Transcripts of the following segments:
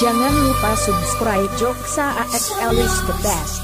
Jangan lupa subscribe Joksa AXL is the best.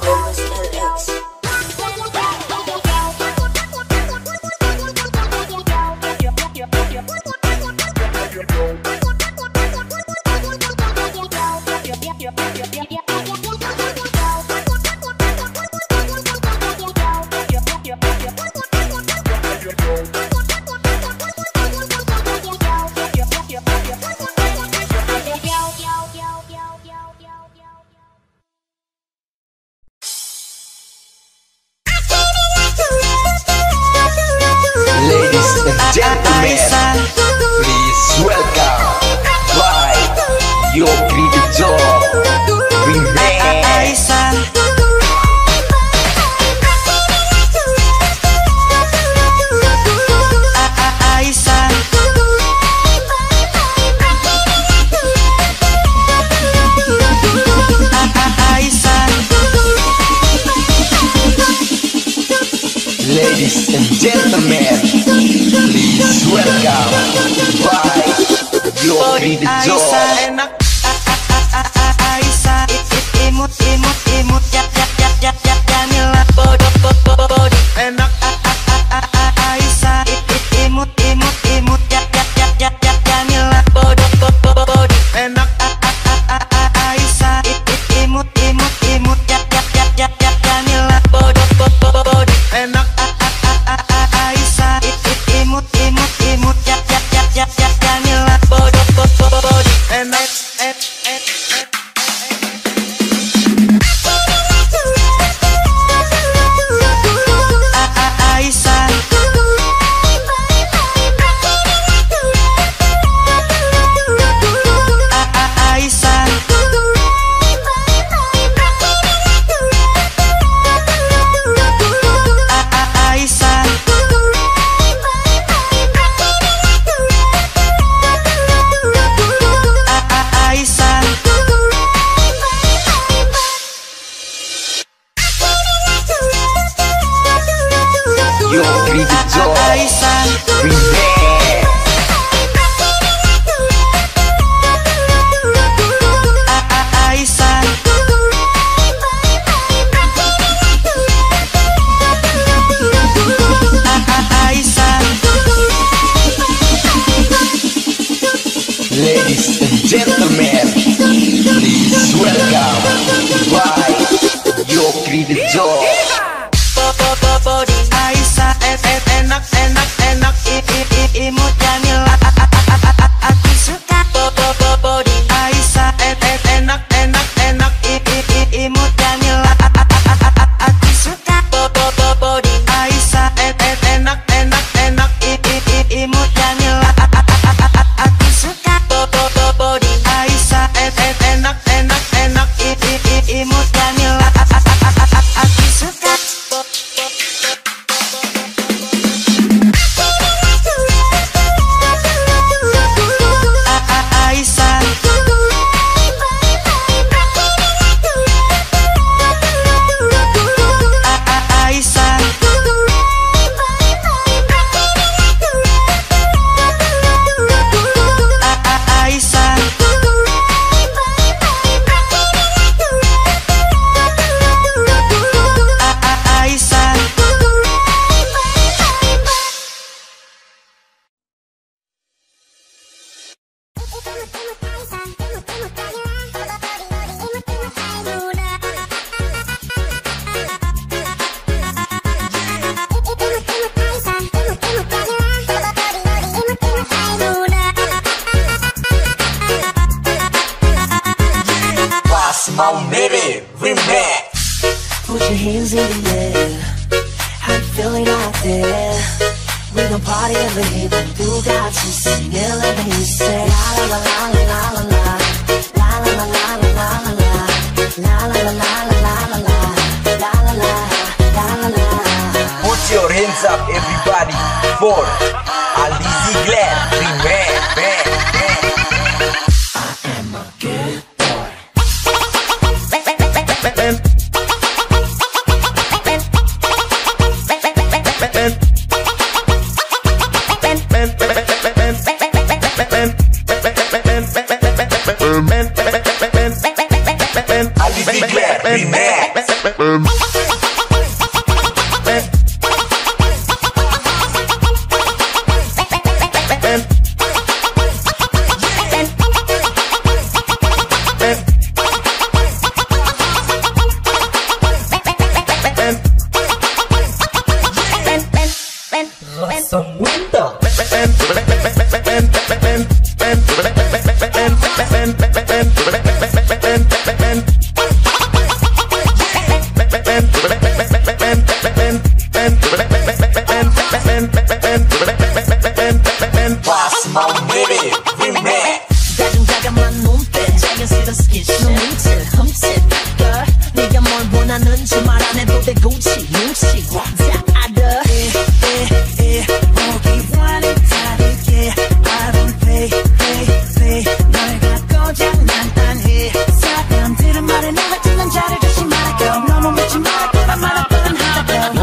Optimus LX. hands up, everybody, for Alizi Glad,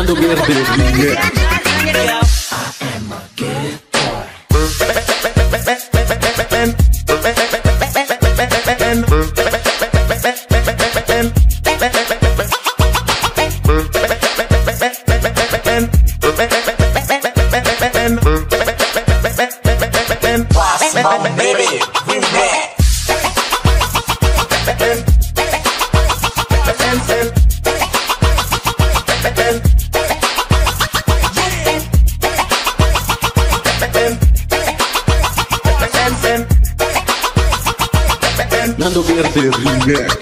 cuando get divertirme. Yeah.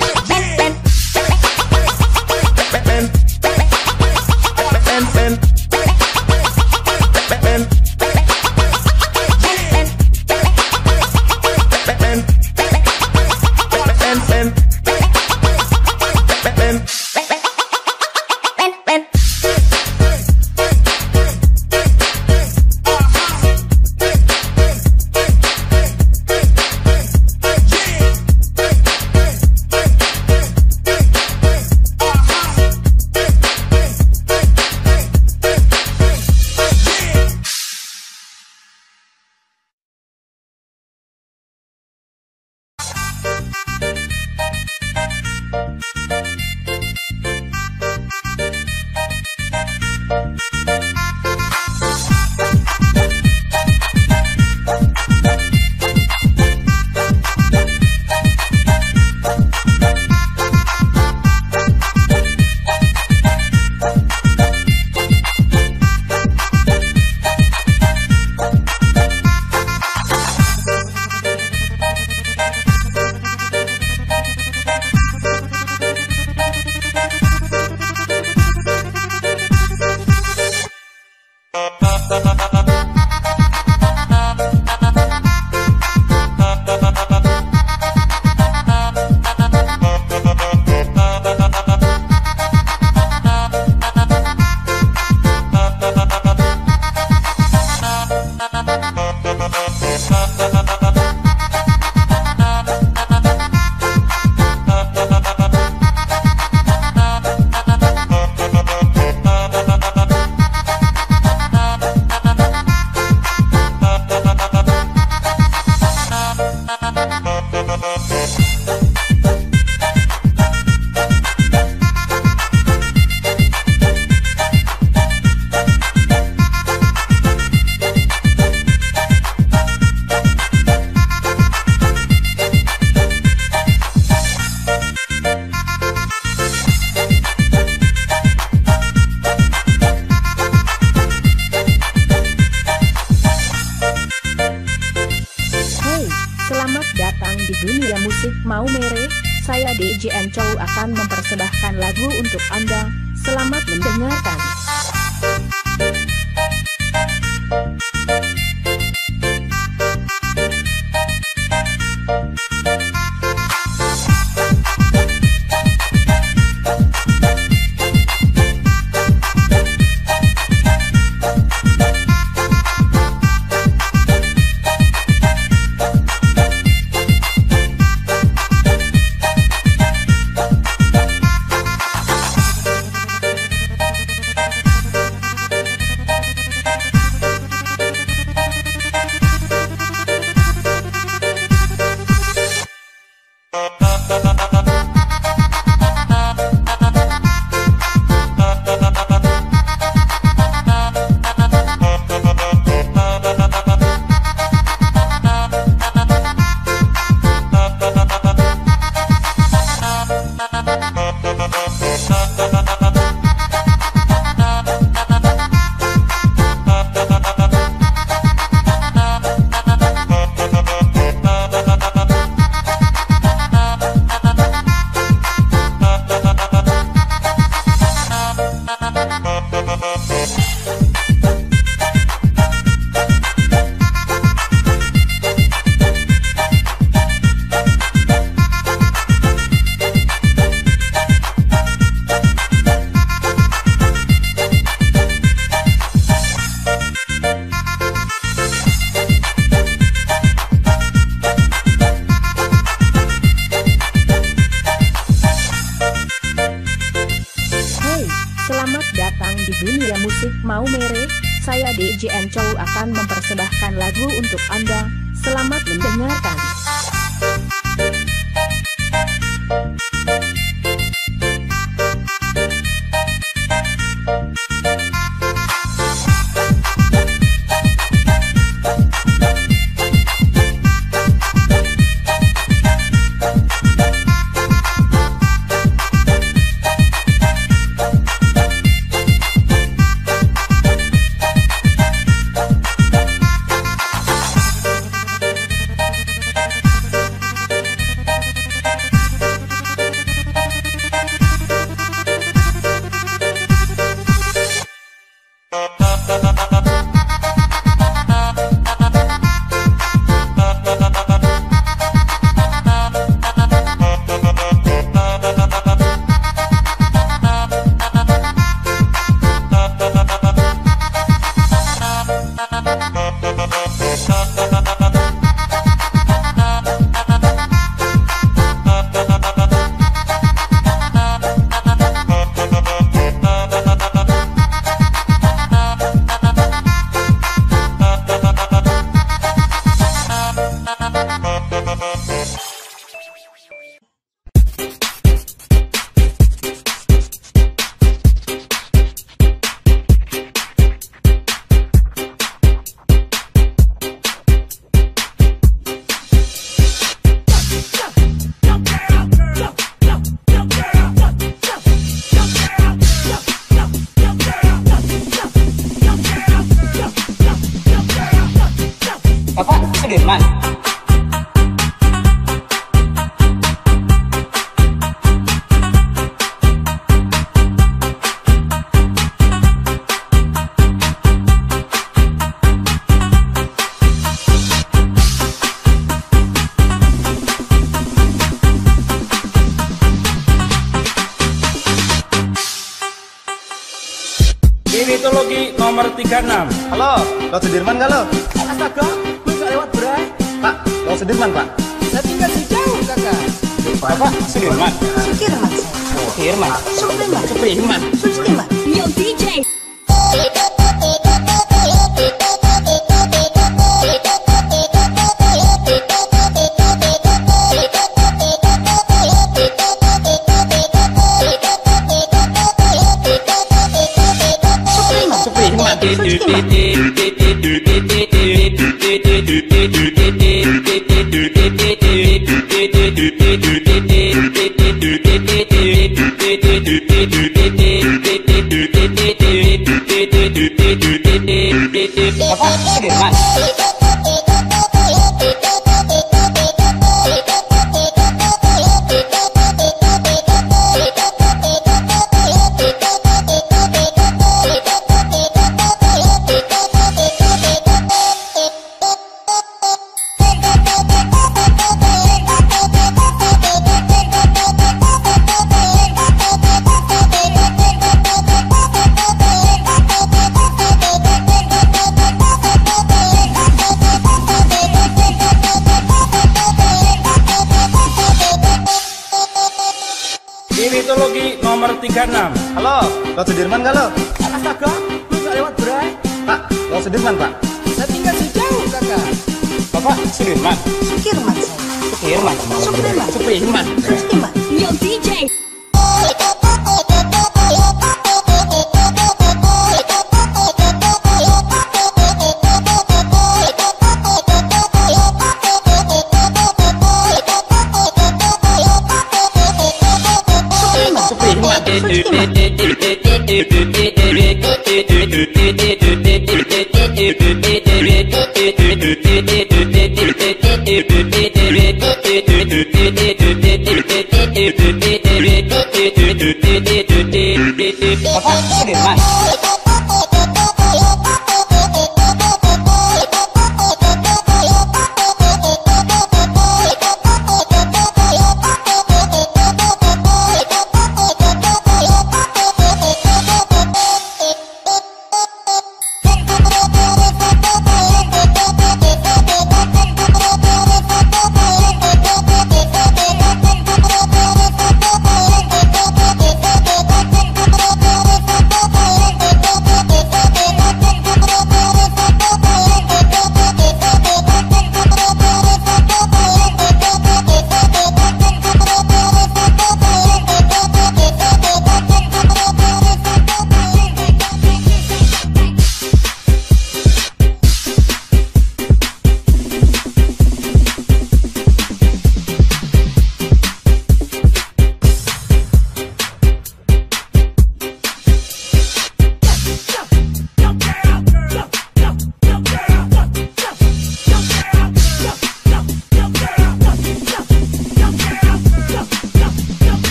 DJM Chow akan mempersembahkan lagu untuk Anda, selamat mendengarkan.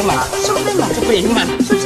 兄弟们งนี้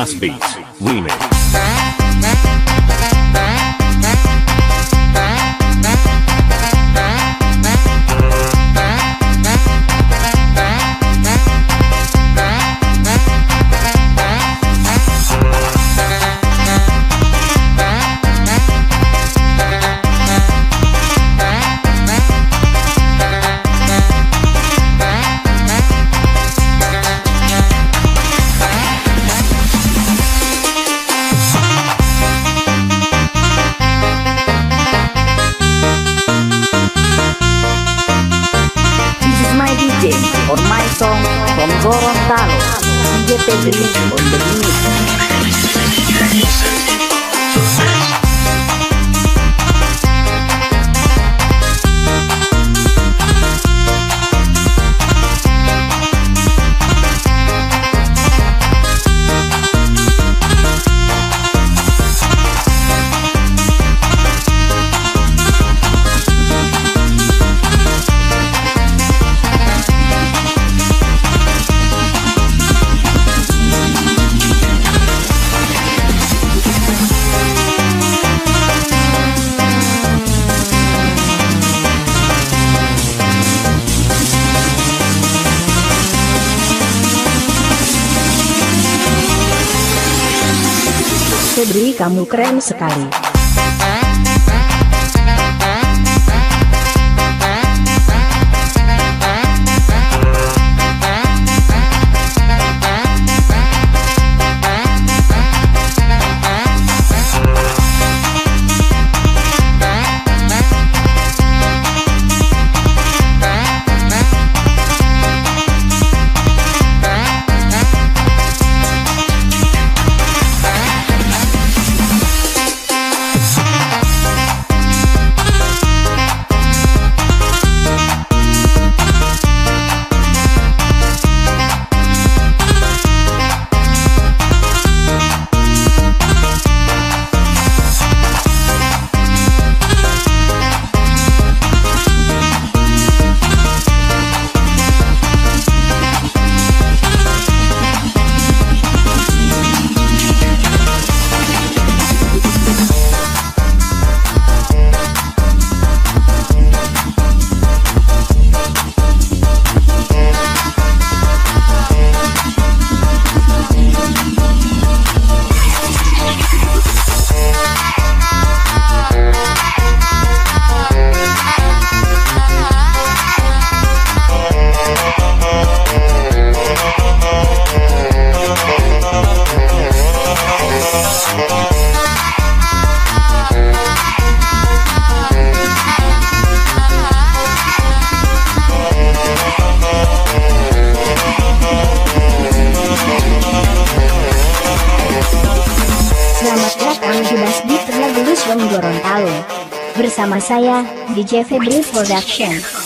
Tasby. Kamu keren sekali. DJ Febri Production.